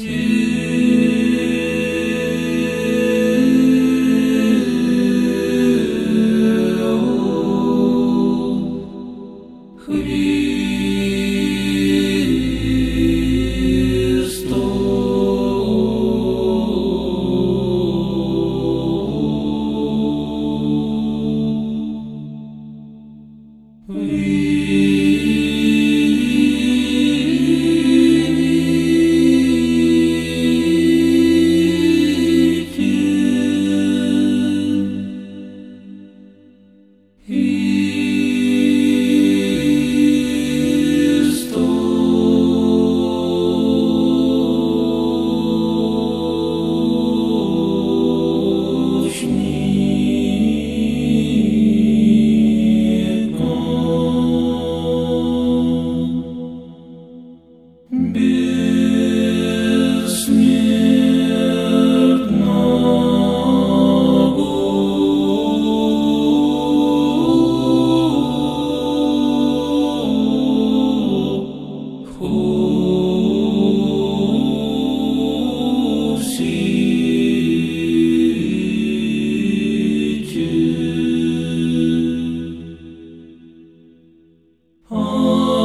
Who do you Oh.